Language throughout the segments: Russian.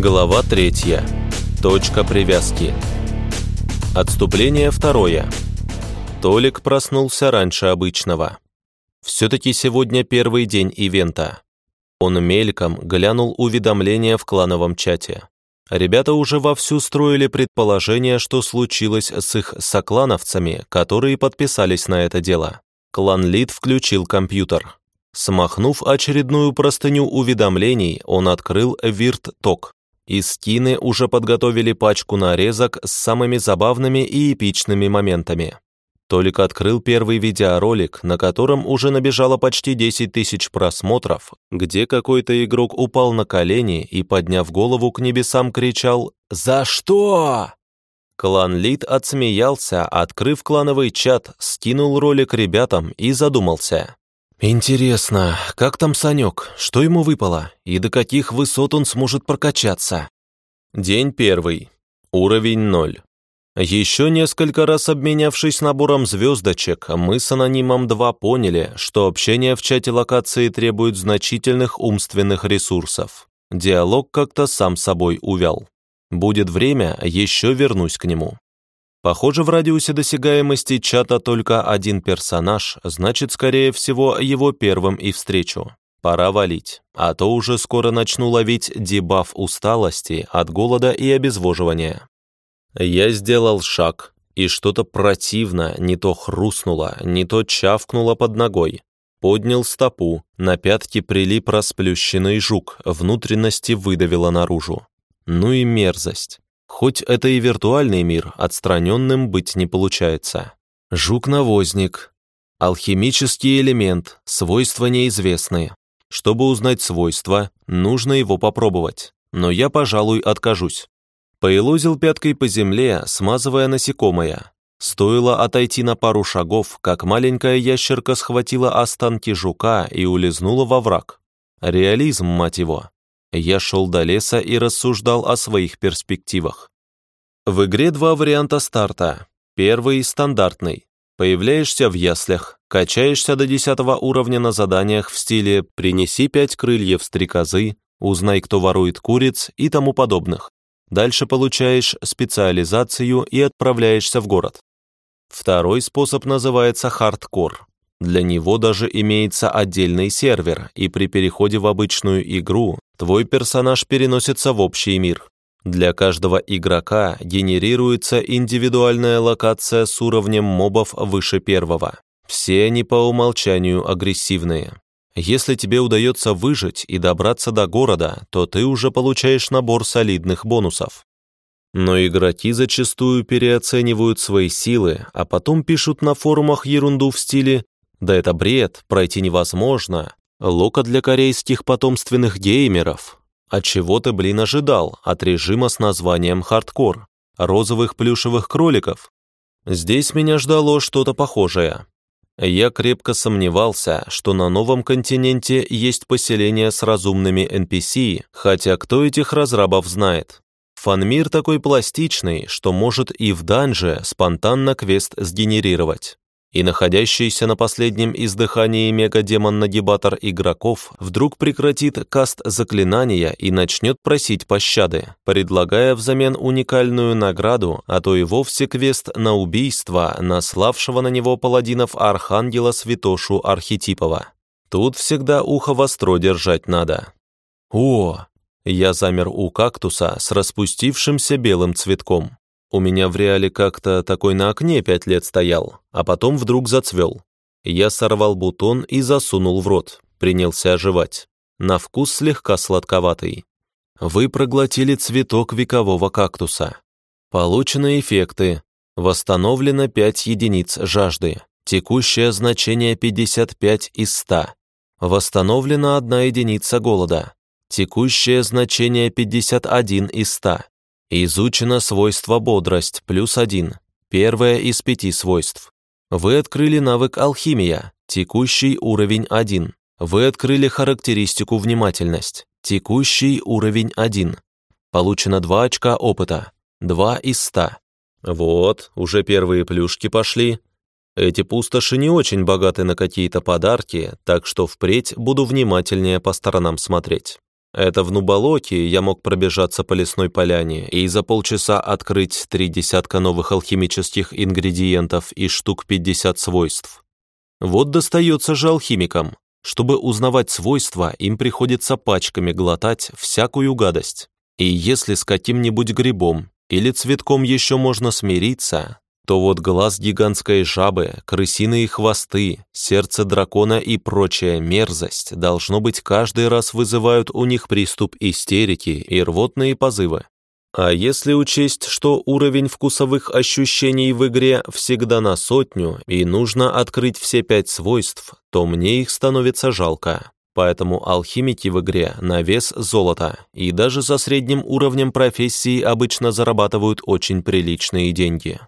Глава третья. Точка привязки. Отступление второе. Толик проснулся раньше обычного. Все-таки сегодня первый день ивента. Он мельком глянул уведомления в клановом чате. Ребята уже вовсю строили предположение, что случилось с их соклановцами, которые подписались на это дело. Клан Лид включил компьютер. Смахнув очередную простыню уведомлений, он открыл Вирт-ток. Из Стины уже подготовили пачку нарезок с самыми забавными и эпичными моментами. Толик открыл первый видеоролик, на котором уже набежало почти 10 тысяч просмотров, где какой-то игрок упал на колени и, подняв голову к небесам, кричал «За что?». Клан Лид отсмеялся, открыв клановый чат, скинул ролик ребятам и задумался. «Интересно, как там Санек? Что ему выпало? И до каких высот он сможет прокачаться?» День первый. Уровень ноль. Еще несколько раз обменявшись набором звездочек, мы с анонимом 2 поняли, что общение в чате локации требует значительных умственных ресурсов. Диалог как-то сам собой увял. Будет время, еще вернусь к нему. Похоже, в радиусе досягаемости чата только один персонаж, значит, скорее всего, его первым и встречу. Пора валить, а то уже скоро начну ловить дебаф усталости от голода и обезвоживания. Я сделал шаг, и что-то противно не то хрустнуло, не то чавкнуло под ногой. Поднял стопу, на пятки прилип расплющенный жук, внутренности выдавило наружу. Ну и мерзость. Хоть это и виртуальный мир, отстраненным быть не получается. Жук-навозник. Алхимический элемент, свойства неизвестные. Чтобы узнать свойства, нужно его попробовать. Но я, пожалуй, откажусь. Поелозил пяткой по земле, смазывая насекомое. Стоило отойти на пару шагов, как маленькая ящерка схватила останки жука и улизнула во враг. Реализм, мать его. Я шел до леса и рассуждал о своих перспективах. В игре два варианта старта. Первый – стандартный. Появляешься в яслях, качаешься до 10 уровня на заданиях в стиле «принеси пять крыльев стрекозы», «узнай, кто ворует куриц» и тому подобных. Дальше получаешь специализацию и отправляешься в город. Второй способ называется хардкор. Для него даже имеется отдельный сервер, и при переходе в обычную игру твой персонаж переносится в общий мир. Для каждого игрока генерируется индивидуальная локация с уровнем мобов выше первого. Все они по умолчанию агрессивные. Если тебе удается выжить и добраться до города, то ты уже получаешь набор солидных бонусов. Но игроки зачастую переоценивают свои силы, а потом пишут на форумах ерунду в стиле «Да это бред, пройти невозможно», «Лока для корейских потомственных геймеров». А чего ты, блин, ожидал от режима с названием «Хардкор»? Розовых плюшевых кроликов? Здесь меня ждало что-то похожее. Я крепко сомневался, что на новом континенте есть поселение с разумными NPC, хотя кто этих разрабов знает. Фанмир такой пластичный, что может и в данже спонтанно квест сгенерировать и находящийся на последнем издыхании мега-демон-нагибатор игроков вдруг прекратит каст заклинания и начнет просить пощады, предлагая взамен уникальную награду, а то и вовсе квест на убийство наславшего на него паладинов Архангела Святошу Архетипова. Тут всегда ухо востро держать надо. О! Я замер у кактуса с распустившимся белым цветком. У меня в реале как-то такой на окне пять лет стоял, а потом вдруг зацвел. Я сорвал бутон и засунул в рот, принялся оживать. На вкус слегка сладковатый. Вы проглотили цветок векового кактуса. Получены эффекты. Восстановлено 5 единиц жажды. Текущее значение 55 из 100. Восстановлена 1 единица голода. Текущее значение 51 из 100. Изучено свойство бодрость, плюс один, первое из пяти свойств. Вы открыли навык алхимия, текущий уровень 1. Вы открыли характеристику внимательность, текущий уровень 1. Получено 2 очка опыта, 2 из 100. Вот, уже первые плюшки пошли. Эти пустоши не очень богаты на какие-то подарки, так что впредь буду внимательнее по сторонам смотреть. Это в Нубалоке я мог пробежаться по лесной поляне и за полчаса открыть три десятка новых алхимических ингредиентов и штук 50 свойств. Вот достается же алхимикам. Чтобы узнавать свойства, им приходится пачками глотать всякую гадость. И если с каким-нибудь грибом или цветком еще можно смириться, то вот глаз гигантской жабы, крысиные хвосты, сердце дракона и прочая мерзость должно быть каждый раз вызывают у них приступ истерики и рвотные позывы. А если учесть, что уровень вкусовых ощущений в игре всегда на сотню и нужно открыть все пять свойств, то мне их становится жалко. Поэтому алхимики в игре на вес золота и даже за средним уровнем профессии обычно зарабатывают очень приличные деньги.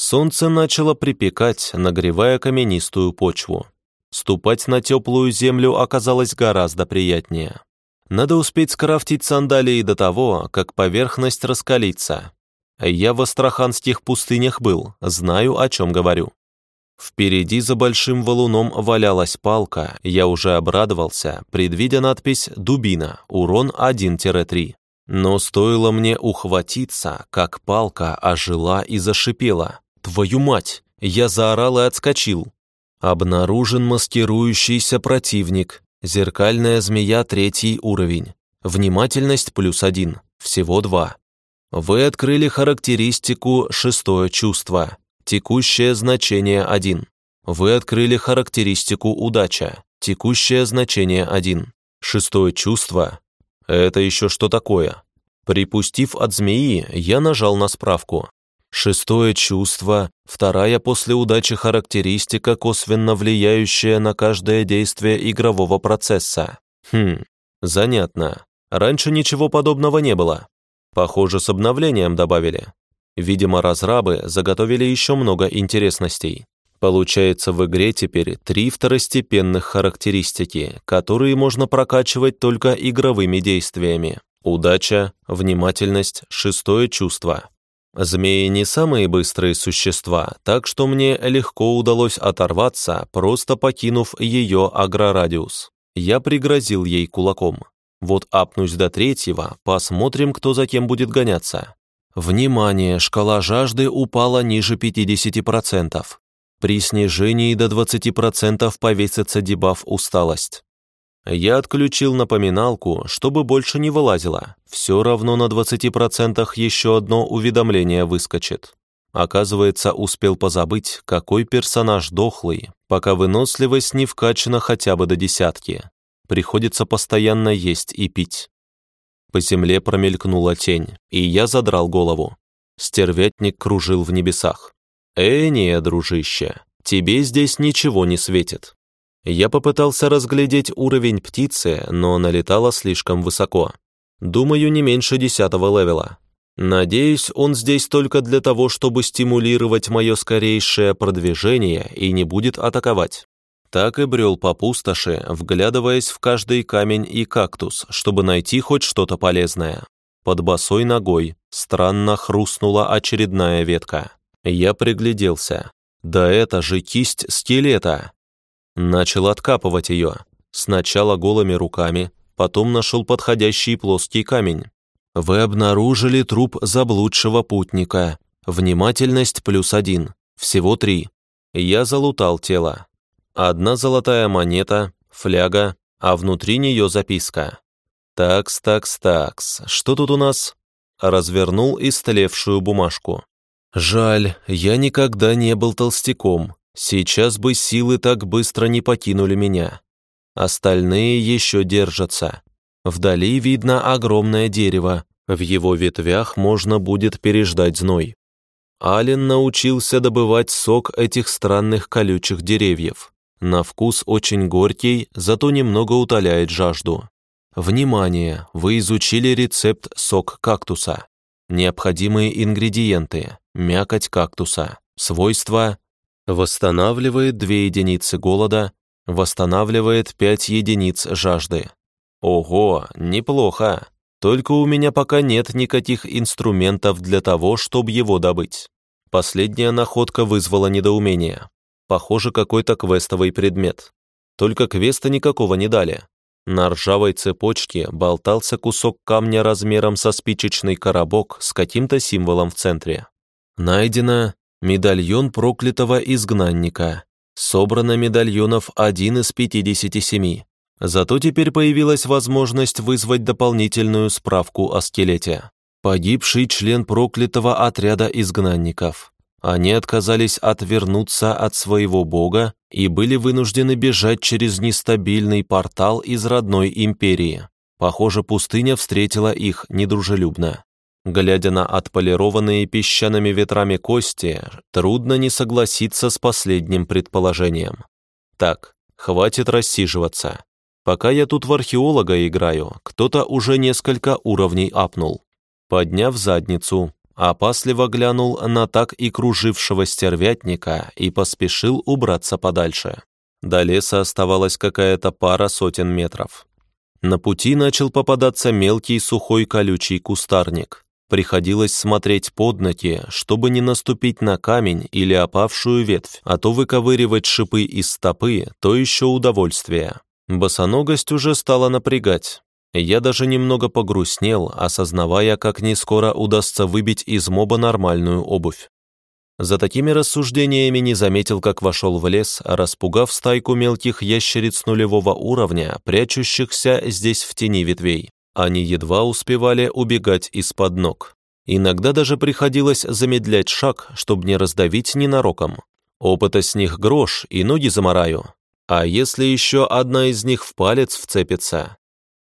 Солнце начало припекать, нагревая каменистую почву. Ступать на теплую землю оказалось гораздо приятнее. Надо успеть скрафтить сандалии до того, как поверхность раскалится. Я в астраханских пустынях был, знаю, о чем говорю. Впереди за большим валуном валялась палка, я уже обрадовался, предвидя надпись «Дубина», урон 1-3. Но стоило мне ухватиться, как палка ожила и зашипела. Твою мать! Я заорал и отскочил. Обнаружен маскирующийся противник. Зеркальная змея третий уровень. Внимательность плюс один. Всего два. Вы открыли характеристику шестое чувство. Текущее значение один. Вы открыли характеристику удача. Текущее значение один. Шестое чувство. Это еще что такое? Припустив от змеи, я нажал на справку. Шестое чувство, вторая после удачи характеристика, косвенно влияющая на каждое действие игрового процесса. Хм, занятно. Раньше ничего подобного не было. Похоже, с обновлением добавили. Видимо, разрабы заготовили еще много интересностей. Получается, в игре теперь три второстепенных характеристики, которые можно прокачивать только игровыми действиями. Удача, внимательность, шестое чувство. Змеи не самые быстрые существа, так что мне легко удалось оторваться, просто покинув ее агрорадиус. Я пригрозил ей кулаком. Вот апнусь до третьего, посмотрим, кто за кем будет гоняться. Внимание, шкала жажды упала ниже 50%. При снижении до 20% повесится дебаф «Усталость». Я отключил напоминалку, чтобы больше не вылазило. Все равно на 20% еще одно уведомление выскочит. Оказывается, успел позабыть, какой персонаж дохлый, пока выносливость не вкачана хотя бы до десятки. Приходится постоянно есть и пить. По земле промелькнула тень, и я задрал голову. Стервятник кружил в небесах. «Э, не, дружище, тебе здесь ничего не светит. Я попытался разглядеть уровень птицы, но налетала слишком высоко. Думаю, не меньше десятого левела. Надеюсь, он здесь только для того, чтобы стимулировать мое скорейшее продвижение и не будет атаковать. Так и брел по пустоши, вглядываясь в каждый камень и кактус, чтобы найти хоть что-то полезное. Под босой ногой странно хрустнула очередная ветка. Я пригляделся. Да это же кисть скелета! Начал откапывать ее. Сначала голыми руками, потом нашел подходящий плоский камень. Вы обнаружили труп заблудшего путника. Внимательность плюс один. Всего три. Я залутал тело. Одна золотая монета, фляга, а внутри нее записка. Такс, такс, такс. Что тут у нас? Развернул истлевшую бумажку. Жаль, я никогда не был толстяком. Сейчас бы силы так быстро не покинули меня. Остальные еще держатся. Вдали видно огромное дерево. В его ветвях можно будет переждать зной. Ален научился добывать сок этих странных колючих деревьев. На вкус очень горький, зато немного утоляет жажду. Внимание! Вы изучили рецепт сок кактуса. Необходимые ингредиенты. Мякоть кактуса. Свойства Восстанавливает 2 единицы голода, восстанавливает 5 единиц жажды. Ого, неплохо. Только у меня пока нет никаких инструментов для того, чтобы его добыть. Последняя находка вызвала недоумение. Похоже, какой-то квестовый предмет. Только квеста никакого не дали. На ржавой цепочке болтался кусок камня размером со спичечный коробок с каким-то символом в центре. Найдено медальон проклятого изгнанника. Собрано медальонов один из 57. Зато теперь появилась возможность вызвать дополнительную справку о скелете. Погибший член проклятого отряда изгнанников. Они отказались отвернуться от своего бога и были вынуждены бежать через нестабильный портал из родной империи. Похоже, пустыня встретила их недружелюбно. Глядя на отполированные песчаными ветрами кости, трудно не согласиться с последним предположением. Так, хватит рассиживаться. Пока я тут в археолога играю, кто-то уже несколько уровней апнул. Подняв задницу, опасливо глянул на так и кружившего стервятника и поспешил убраться подальше. До леса оставалась какая-то пара сотен метров. На пути начал попадаться мелкий сухой колючий кустарник. Приходилось смотреть под ноги, чтобы не наступить на камень или опавшую ветвь, а то выковыривать шипы из стопы – то еще удовольствие. Босоногость уже стала напрягать. Я даже немного погрустнел, осознавая, как не скоро удастся выбить из моба нормальную обувь. За такими рассуждениями не заметил, как вошел в лес, распугав стайку мелких ящериц нулевого уровня, прячущихся здесь в тени ветвей. Они едва успевали убегать из-под ног. Иногда даже приходилось замедлять шаг, чтобы не раздавить ненароком. Опыта с них грош, и ноги замораю. А если еще одна из них в палец вцепится,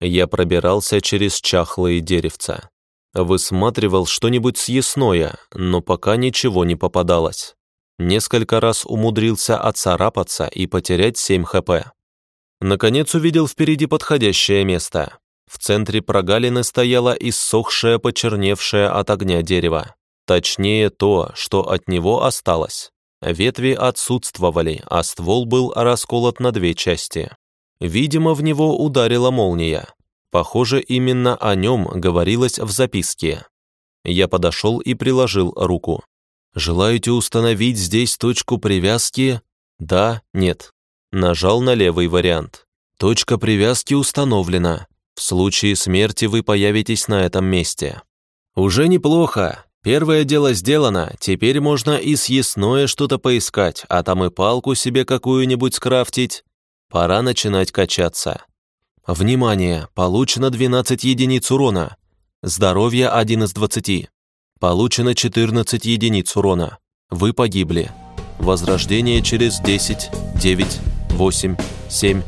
я пробирался через чахлые деревца. Высматривал что-нибудь съестное, но пока ничего не попадалось. Несколько раз умудрился отцарапаться и потерять 7 хп. Наконец увидел впереди подходящее место. В центре прогалины стояло иссохшее, почерневшее от огня дерево. Точнее, то, что от него осталось. Ветви отсутствовали, а ствол был расколот на две части. Видимо, в него ударила молния. Похоже, именно о нем говорилось в записке. Я подошел и приложил руку. «Желаете установить здесь точку привязки?» «Да», «Нет». Нажал на левый вариант. «Точка привязки установлена. В случае смерти вы появитесь на этом месте». «Уже неплохо. Первое дело сделано. Теперь можно и съестное что-то поискать, а там и палку себе какую-нибудь скрафтить. Пора начинать качаться. Внимание! Получено 12 единиц урона. Здоровье 1 из 20. Получено 14 единиц урона. Вы погибли. Возрождение через 10, 9, 8, 7,